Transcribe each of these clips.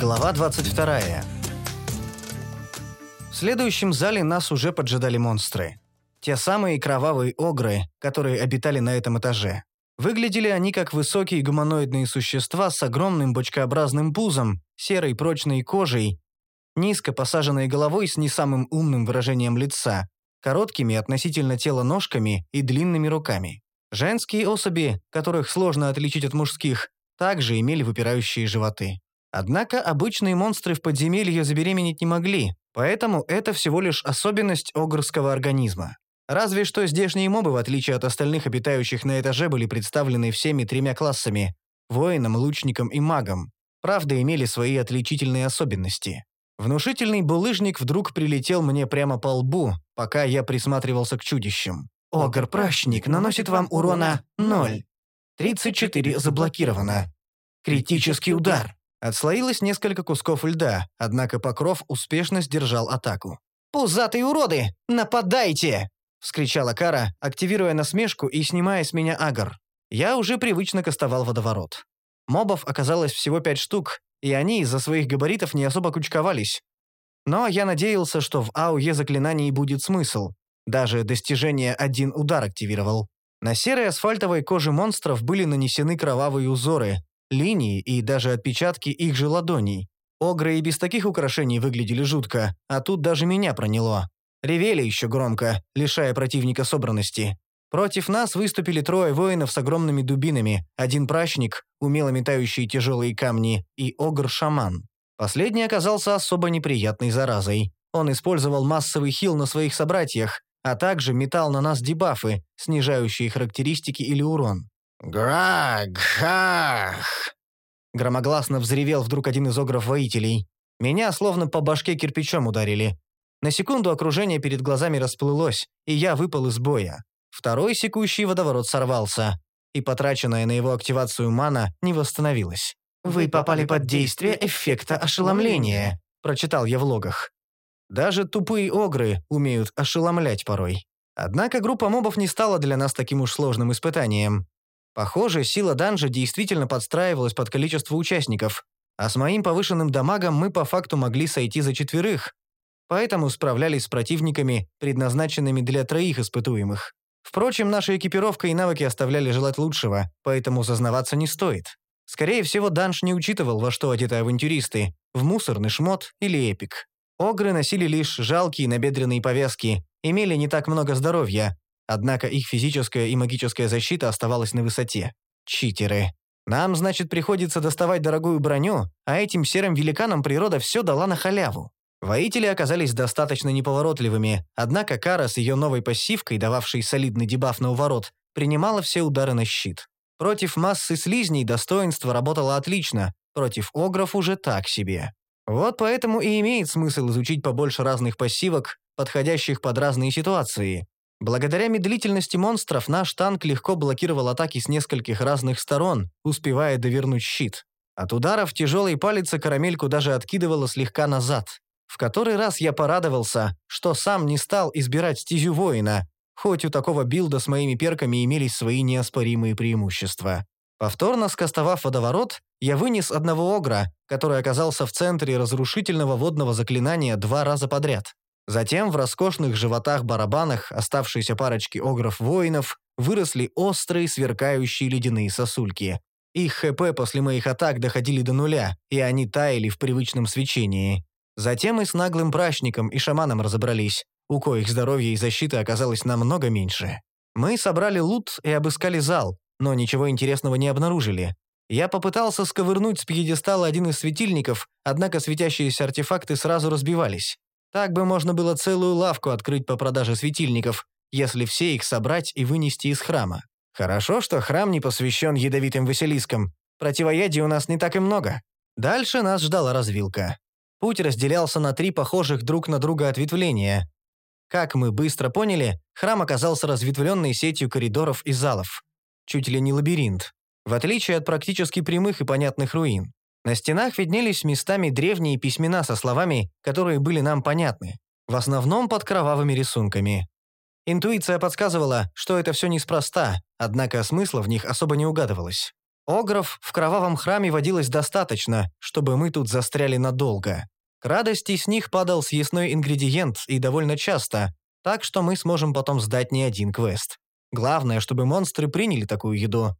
Глава 22. В следующем зале нас уже поджидали монстры. Те самые кровавые огры, которые обитали на этом этаже. Выглядели они как высокие гуманоидные существа с огромным бочкообразным пузом, серой прочной кожей, низко посаженной головой с не самым умным выражением лица, короткими относительно тела ножками и длинными руками. Женские особи, которых сложно отличить от мужских, также имели выпирающие животы. Однако обычные монстры в подземелье забеременеть не могли, поэтому это всего лишь особенность огрского организма. Разве что здешние мобы, в отличие от остальных обитающих на этаже, были представлены всеми тремя классами – воином, лучником и магом. Правда, имели свои отличительные особенности. Внушительный булыжник вдруг прилетел мне прямо по лбу, пока я присматривался к чудищам. «Огр-пращник наносит вам урона 0. 34 заблокировано. Критический удар». Отслоилось несколько кусков льда, однако Покров успешно сдержал атаку. «Пузатые уроды! Нападайте!» — вскричала Кара, активируя насмешку и снимая с меня агр. Я уже привычно кастовал водоворот. Мобов оказалось всего пять штук, и они из-за своих габаритов не особо кучковались. Но я надеялся, что в АУЕ заклинаний будет смысл. Даже достижение «один удар» активировал. На серой асфальтовой коже монстров были нанесены кровавые узоры, линии и даже отпечатки их же ладоней. Огры и без таких украшений выглядели жутко, а тут даже меня проняло. Ревели еще громко, лишая противника собранности. Против нас выступили трое воинов с огромными дубинами, один прачник, умело метающий тяжелые камни, и огр-шаман. Последний оказался особо неприятной заразой. Он использовал массовый хил на своих собратьях, а также метал на нас дебафы, снижающие характеристики или урон. «Граг-хах!» Громогласно взревел вдруг один из огров-воителей. Меня словно по башке кирпичом ударили. На секунду окружение перед глазами расплылось, и я выпал из боя. Второй секущий водоворот сорвался, и потраченная на его активацию мана не восстановилась. «Вы попали под действие эффекта ошеломления», – прочитал я в логах. Даже тупые огры умеют ошеломлять порой. Однако группа мобов не стала для нас таким уж сложным испытанием. Похоже, сила данжа действительно подстраивалась под количество участников, а с моим повышенным дамагом мы по факту могли сойти за четверых, поэтому справлялись с противниками, предназначенными для троих испытуемых. Впрочем, наша экипировка и навыки оставляли желать лучшего, поэтому зазнаваться не стоит. Скорее всего, данж не учитывал, во что одеты авантюристы, в мусорный шмот или эпик. Огры носили лишь жалкие набедренные повязки, имели не так много здоровья, Однако их физическая и магическая защита оставалась на высоте. Читеры. Нам, значит, приходится доставать дорогую броню, а этим серым великанам природа все дала на халяву. Воители оказались достаточно неповоротливыми, однако Кара с ее новой пассивкой, дававшей солидный дебаф на уворот, принимала все удары на щит. Против массы слизней достоинство работало отлично, против огров уже так себе. Вот поэтому и имеет смысл изучить побольше разных пассивок, подходящих под разные ситуации, Благодаря медлительности монстров наш танк легко блокировал атаки с нескольких разных сторон, успевая довернуть щит. От ударов тяжелой палицы карамельку даже откидывало слегка назад. В который раз я порадовался, что сам не стал избирать стезю воина, хоть у такого билда с моими перками имелись свои неоспоримые преимущества. Повторно скостовав водоворот, я вынес одного огра, который оказался в центре разрушительного водного заклинания два раза подряд. Затем в роскошных животах-барабанах оставшиеся парочки огров-воинов выросли острые сверкающие ледяные сосульки. Их ХП после моих атак доходили до нуля, и они таяли в привычном свечении. Затем мы с наглым прачником и шаманом разобрались, у коих здоровья и защиты оказалось намного меньше. Мы собрали лут и обыскали зал, но ничего интересного не обнаружили. Я попытался сковырнуть с пьедестала один из светильников, однако светящиеся артефакты сразу разбивались. Так бы можно было целую лавку открыть по продаже светильников, если все их собрать и вынести из храма. Хорошо, что храм не посвящен ядовитым василискам. Противоядий у нас не так и много. Дальше нас ждала развилка. Путь разделялся на три похожих друг на друга ответвления. Как мы быстро поняли, храм оказался разветвленной сетью коридоров и залов. Чуть ли не лабиринт. В отличие от практически прямых и понятных руин. На стенах виднелись местами древние письмена со словами, которые были нам понятны, в основном под кровавыми рисунками. Интуиция подсказывала, что это все неспроста, однако смысла в них особо не угадывалось. Огров в кровавом храме водилось достаточно, чтобы мы тут застряли надолго. К радости с них падал съестной ингредиент и довольно часто, так что мы сможем потом сдать не один квест. Главное, чтобы монстры приняли такую еду.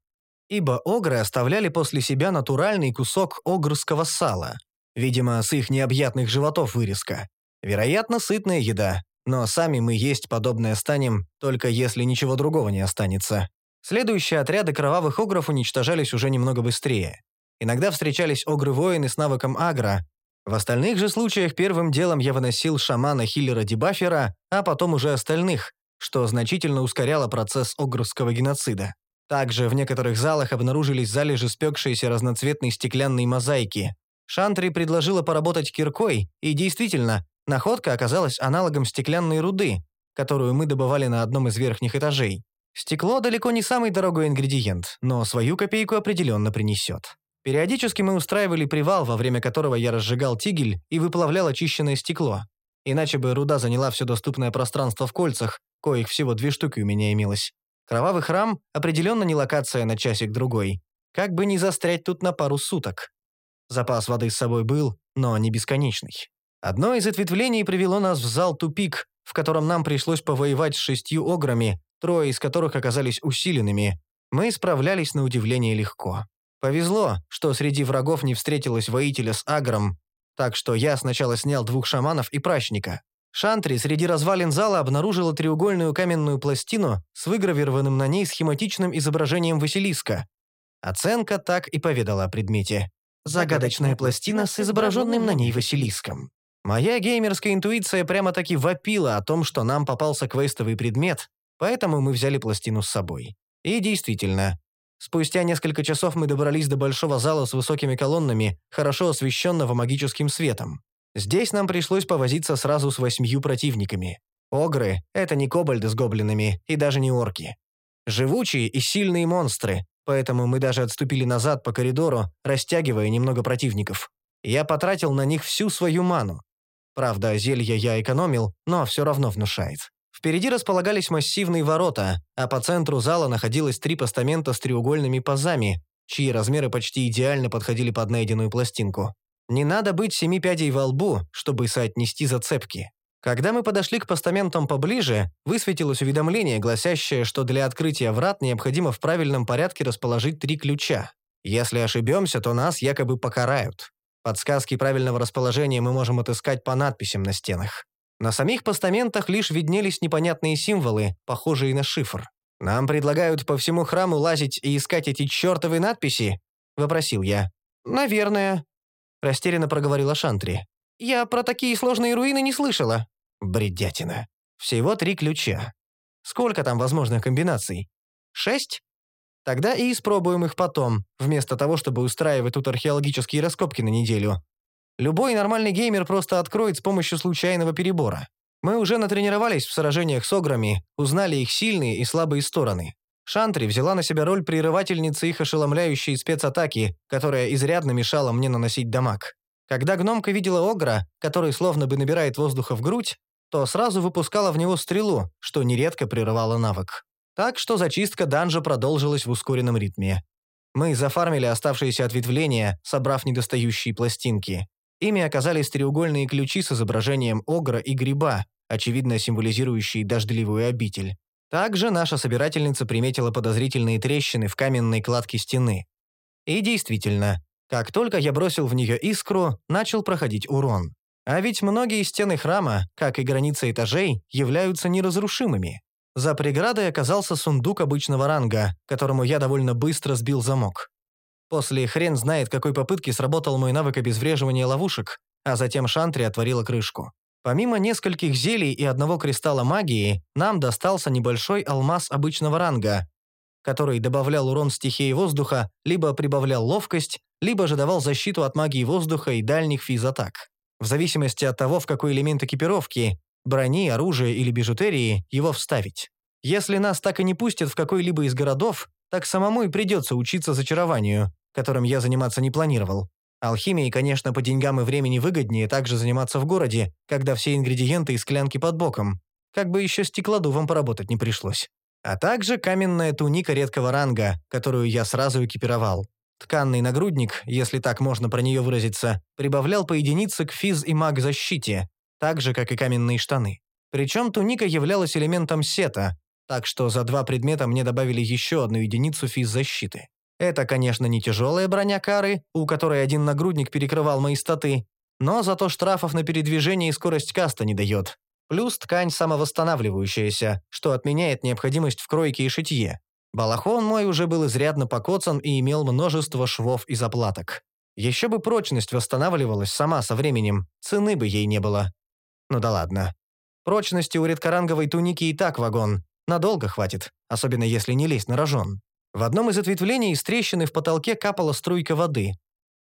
Ибо огры оставляли после себя натуральный кусок огрского сала. Видимо, с их необъятных животов вырезка. Вероятно, сытная еда, но сами мы есть подобное станем, только если ничего другого не останется. Следующие отряды кровавых огров уничтожались уже немного быстрее. Иногда встречались огры-воины с навыком агро. В остальных же случаях первым делом я выносил шамана-хиллера-дебафера, а потом уже остальных, что значительно ускоряло процесс огрского геноцида. Также в некоторых залах обнаружились залежи спекшейся разноцветной стеклянной мозаики. Шантри предложила поработать киркой, и действительно, находка оказалась аналогом стеклянной руды, которую мы добывали на одном из верхних этажей. Стекло далеко не самый дорогой ингредиент, но свою копейку определенно принесет. Периодически мы устраивали привал, во время которого я разжигал тигель и выплавлял очищенное стекло. Иначе бы руда заняла все доступное пространство в кольцах, коих всего две штуки у меня имелось. Кровавый храм – определенно не локация на часик-другой. Как бы не застрять тут на пару суток. Запас воды с собой был, но не бесконечный. Одно из ответвлений привело нас в зал «Тупик», в котором нам пришлось повоевать с шестью ограми, трое из которых оказались усиленными. Мы справлялись на удивление легко. Повезло, что среди врагов не встретилось воителя с агром, так что я сначала снял двух шаманов и прачника. Шантри среди развалин зала обнаружила треугольную каменную пластину с выгравированным на ней схематичным изображением Василиска. Оценка так и поведала о предмете. Загадочная пластина с изображенным на ней Василиском. Моя геймерская интуиция прямо-таки вопила о том, что нам попался квестовый предмет, поэтому мы взяли пластину с собой. И действительно, спустя несколько часов мы добрались до большого зала с высокими колоннами, хорошо освещенного магическим светом. Здесь нам пришлось повозиться сразу с восьмью противниками. Огры — это не кобальды с гоблинами и даже не орки. Живучие и сильные монстры, поэтому мы даже отступили назад по коридору, растягивая немного противников. Я потратил на них всю свою ману. Правда, зелья я экономил, но все равно внушает. Впереди располагались массивные ворота, а по центру зала находилось три постамента с треугольными пазами, чьи размеры почти идеально подходили под найденную пластинку. Не надо быть семи пядей во лбу, чтобы соотнести зацепки. Когда мы подошли к постаментам поближе, высветилось уведомление, гласящее, что для открытия врат необходимо в правильном порядке расположить три ключа. Если ошибемся, то нас якобы покарают. Подсказки правильного расположения мы можем отыскать по надписям на стенах. На самих постаментах лишь виднелись непонятные символы, похожие на шифр. «Нам предлагают по всему храму лазить и искать эти чертовы надписи?» — вопросил я. «Наверное», Растерянно проговорила Шантри. «Я про такие сложные руины не слышала». Бредятина. Всего три ключа. Сколько там возможных комбинаций? Шесть? Тогда и испробуем их потом, вместо того, чтобы устраивать тут археологические раскопки на неделю. Любой нормальный геймер просто откроет с помощью случайного перебора. Мы уже натренировались в сражениях с ограми, узнали их сильные и слабые стороны. Шантри взяла на себя роль прерывательницы их ошеломляющей спецатаки, которая изрядно мешала мне наносить дамаг. Когда гномка видела Огра, который словно бы набирает воздуха в грудь, то сразу выпускала в него стрелу, что нередко прерывало навык. Так что зачистка данжа продолжилась в ускоренном ритме. Мы зафармили оставшиеся ответвления, собрав недостающие пластинки. Ими оказались треугольные ключи с изображением огра и гриба, очевидно символизирующие дождливую обитель. Также наша собирательница приметила подозрительные трещины в каменной кладке стены. И действительно, как только я бросил в нее искру, начал проходить урон. А ведь многие стены храма, как и границы этажей, являются неразрушимыми. За преградой оказался сундук обычного ранга, которому я довольно быстро сбил замок. После хрен знает какой попытки сработал мой навык обезвреживания ловушек, а затем Шантри отворила крышку. Помимо нескольких зелий и одного кристалла магии, нам достался небольшой алмаз обычного ранга, который добавлял урон стихии воздуха, либо прибавлял ловкость, либо же давал защиту от магии воздуха и дальних физатак. В зависимости от того, в какой элемент экипировки, брони, оружия или бижутерии, его вставить. Если нас так и не пустят в какой-либо из городов, так самому и придется учиться зачарованию, которым я заниматься не планировал. Алхимией, конечно, по деньгам и времени выгоднее также заниматься в городе, когда все ингредиенты и склянки под боком. Как бы еще стеклодувом поработать не пришлось. А также каменная туника редкого ранга, которую я сразу экипировал. Тканный нагрудник, если так можно про нее выразиться, прибавлял по единице к физ и маг защите, так же, как и каменные штаны. Причем туника являлась элементом сета, так что за два предмета мне добавили еще одну единицу физ защиты. Это, конечно, не тяжелая броня кары, у которой один нагрудник перекрывал мои статы, но зато штрафов на передвижение и скорость каста не дает. Плюс ткань самовосстанавливающаяся, что отменяет необходимость в кройке и шитье. Балахон мой уже был изрядно покоцан и имел множество швов и заплаток. Еще бы прочность восстанавливалась сама со временем, цены бы ей не было. Ну да ладно. Прочности у редкоранговой туники и так вагон. Надолго хватит, особенно если не лезть на рожон. В одном из ответвлений из трещины в потолке капала струйка воды.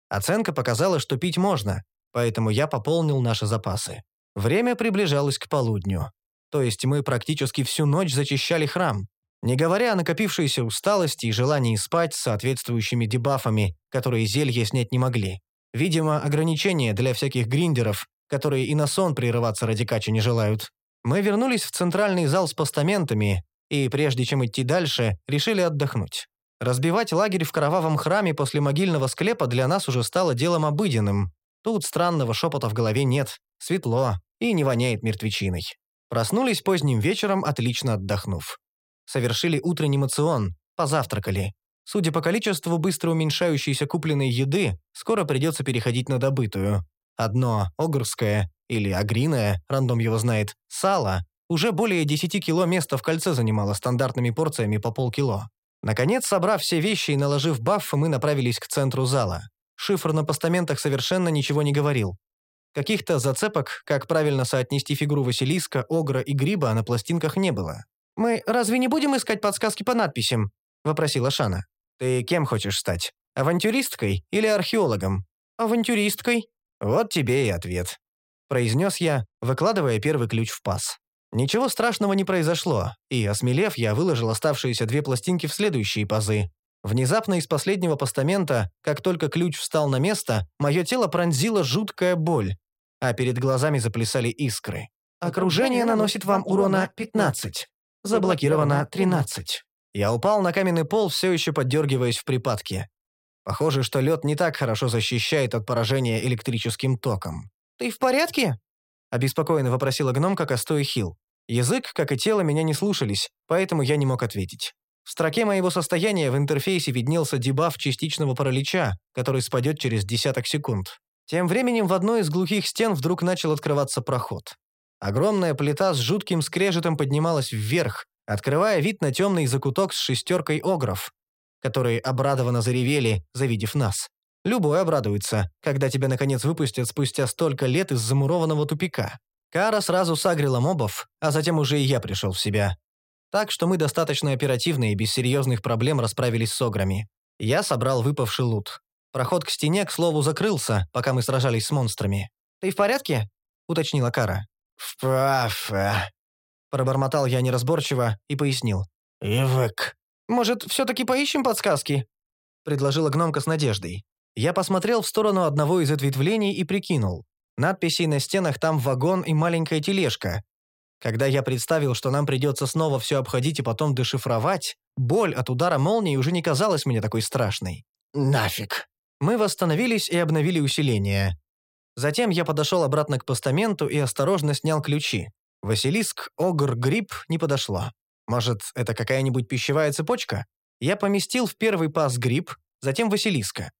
Оценка показала, что пить можно, поэтому я пополнил наши запасы. Время приближалось к полудню. То есть мы практически всю ночь зачищали храм. Не говоря о накопившейся усталости и желании спать с соответствующими дебафами, которые зелья снять не могли. Видимо, ограничения для всяких гриндеров, которые и на сон прерываться ради кача не желают. Мы вернулись в центральный зал с постаментами, и прежде чем идти дальше, решили отдохнуть. Разбивать лагерь в кровавом храме после могильного склепа для нас уже стало делом обыденным. Тут странного шепота в голове нет, светло и не воняет мертвечиной. Проснулись поздним вечером, отлично отдохнув. Совершили утренний мацион, позавтракали. Судя по количеству быстро уменьшающейся купленной еды, скоро придется переходить на добытую. Одно огрское, или агриное, рандом его знает, сало, уже более 10 кило места в кольце занимало стандартными порциями по полкило. Наконец, собрав все вещи и наложив баффы, мы направились к центру зала. Шифр на постаментах совершенно ничего не говорил. Каких-то зацепок, как правильно соотнести фигуру Василиска, Огра и Гриба на пластинках не было. «Мы разве не будем искать подсказки по надписям?» – вопросила Шана. «Ты кем хочешь стать? Авантюристкой или археологом?» «Авантюристкой». «Вот тебе и ответ», – произнес я, выкладывая первый ключ в паз. Ничего страшного не произошло, и, осмелев, я выложил оставшиеся две пластинки в следующие пазы. Внезапно из последнего постамента, как только ключ встал на место, мое тело пронзила жуткая боль, а перед глазами заплясали искры. «Окружение наносит вам урона 15. Заблокировано 13». Я упал на каменный пол, все еще поддергиваясь в припадке. Похоже, что лед не так хорошо защищает от поражения электрическим током. «Ты в порядке?» — обеспокоенно вопросила гномка Костой Хилл. Язык, как и тело, меня не слушались, поэтому я не мог ответить. В строке моего состояния в интерфейсе виднелся дебаф частичного паралича, который спадет через десяток секунд. Тем временем в одной из глухих стен вдруг начал открываться проход. Огромная плита с жутким скрежетом поднималась вверх, открывая вид на темный закуток с шестеркой огров, которые обрадованно заревели, завидев нас. Любой обрадуется, когда тебя наконец выпустят спустя столько лет из замурованного тупика. Кара сразу сагрила мобов, а затем уже и я пришел в себя. Так что мы достаточно оперативно и без серьезных проблем расправились с ограми. Я собрал выпавший лут. Проход к стене, к слову, закрылся, пока мы сражались с монстрами. «Ты в порядке?» — уточнила Кара. «Вправо», — пробормотал я неразборчиво и пояснил. «Ивык». «Может, все-таки поищем подсказки?» — предложила гномка с надеждой. Я посмотрел в сторону одного из ответвлений и прикинул. Надписей на стенах там вагон и маленькая тележка. Когда я представил, что нам придется снова все обходить и потом дешифровать, боль от удара молнии уже не казалась мне такой страшной. Нафиг. Мы восстановились и обновили усиление. Затем я подошел обратно к постаменту и осторожно снял ключи. Василиск, Огр, Гриб не подошло. Может, это какая-нибудь пищевая цепочка? Я поместил в первый паз Гриб, затем Василиска.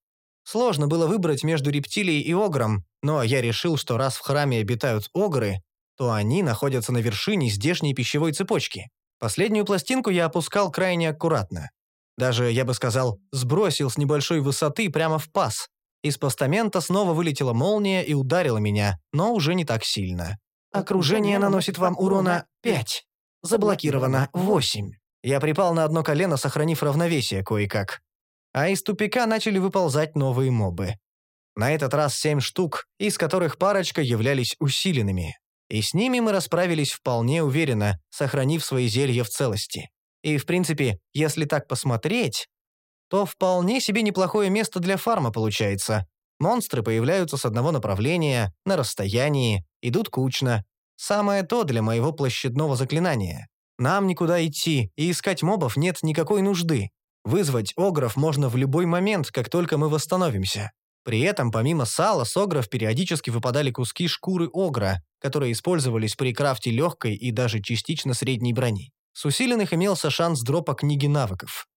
Сложно было выбрать между рептилией и огром, но я решил, что раз в храме обитают огры, то они находятся на вершине здешней пищевой цепочки. Последнюю пластинку я опускал крайне аккуратно. Даже, я бы сказал, сбросил с небольшой высоты прямо в паз. Из постамента снова вылетела молния и ударила меня, но уже не так сильно. «Окружение наносит вам урона 5. Заблокировано 8». Я припал на одно колено, сохранив равновесие кое-как а из тупика начали выползать новые мобы. На этот раз семь штук, из которых парочка являлись усиленными. И с ними мы расправились вполне уверенно, сохранив свои зелья в целости. И, в принципе, если так посмотреть, то вполне себе неплохое место для фарма получается. Монстры появляются с одного направления, на расстоянии, идут кучно. Самое то для моего площадного заклинания. Нам никуда идти, и искать мобов нет никакой нужды. Вызвать огров можно в любой момент, как только мы восстановимся. При этом, помимо сала, с огров периодически выпадали куски шкуры огра, которые использовались при крафте легкой и даже частично средней брони. С усиленных имелся шанс дропа книги навыков.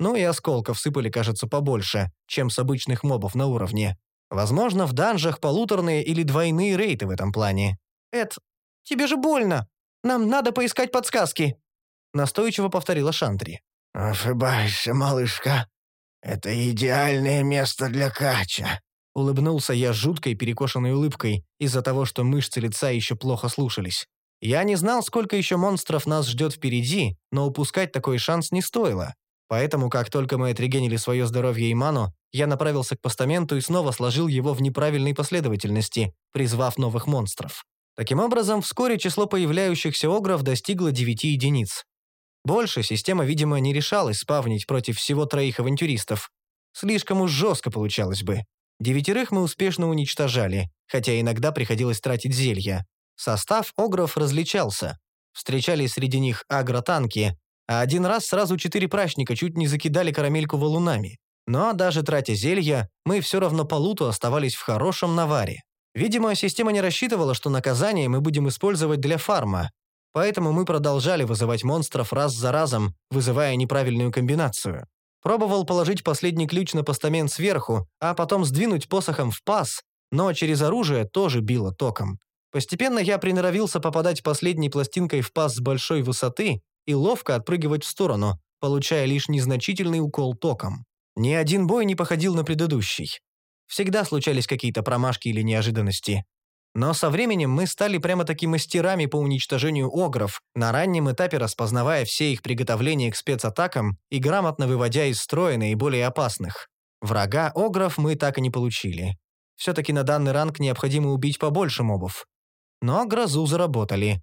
Ну и осколков сыпали, кажется, побольше, чем с обычных мобов на уровне. Возможно, в данжах полуторные или двойные рейты в этом плане. «Эд, тебе же больно! Нам надо поискать подсказки!» Настойчиво повторила Шантри. «Ошибаешься, малышка. Это идеальное место для кача». Улыбнулся я жуткой перекошенной улыбкой из-за того, что мышцы лица еще плохо слушались. Я не знал, сколько еще монстров нас ждет впереди, но упускать такой шанс не стоило. Поэтому, как только мы отрегенили свое здоровье и ману, я направился к постаменту и снова сложил его в неправильной последовательности, призвав новых монстров. Таким образом, вскоре число появляющихся огров достигло 9 единиц. Больше система, видимо, не решалась спавнить против всего троих авантюристов. Слишком уж жестко получалось бы. Девятерых мы успешно уничтожали, хотя иногда приходилось тратить зелья. Состав огров различался. Встречались среди них агротанки, а один раз сразу четыре прачника чуть не закидали карамельку валунами. Но даже тратя зелья, мы все равно по луту оставались в хорошем наваре. Видимо, система не рассчитывала, что наказание мы будем использовать для фарма, Поэтому мы продолжали вызывать монстров раз за разом, вызывая неправильную комбинацию. Пробовал положить последний ключ на постамент сверху, а потом сдвинуть посохом в паз, но через оружие тоже било током. Постепенно я приноровился попадать последней пластинкой в паз с большой высоты и ловко отпрыгивать в сторону, получая лишь незначительный укол током. Ни один бой не походил на предыдущий. Всегда случались какие-то промашки или неожиданности. Но со временем мы стали прямо-таки мастерами по уничтожению огров, на раннем этапе распознавая все их приготовления к спецатакам и грамотно выводя из строя наиболее опасных. Врага огров мы так и не получили. Все-таки на данный ранг необходимо убить побольше мобов. Но грозу заработали.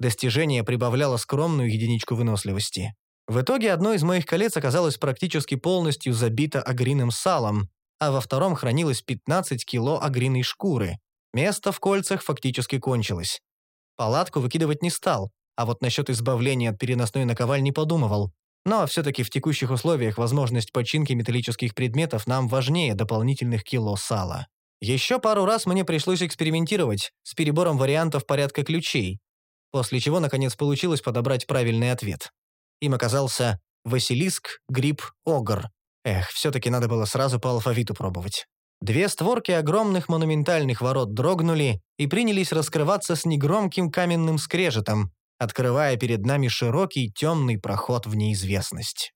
Достижение прибавляло скромную единичку выносливости. В итоге одно из моих колец оказалось практически полностью забито агриным салом, а во втором хранилось 15 кило агриной шкуры, Место в кольцах фактически кончилось. Палатку выкидывать не стал, а вот насчет избавления от переносной наковальни подумывал. Но все-таки в текущих условиях возможность починки металлических предметов нам важнее дополнительных кило сала. Еще пару раз мне пришлось экспериментировать с перебором вариантов порядка ключей, после чего, наконец, получилось подобрать правильный ответ. Им оказался Василиск, Гриб, Огр. Эх, все-таки надо было сразу по алфавиту пробовать. Две створки огромных монументальных ворот дрогнули и принялись раскрываться с негромким каменным скрежетом, открывая перед нами широкий темный проход в неизвестность.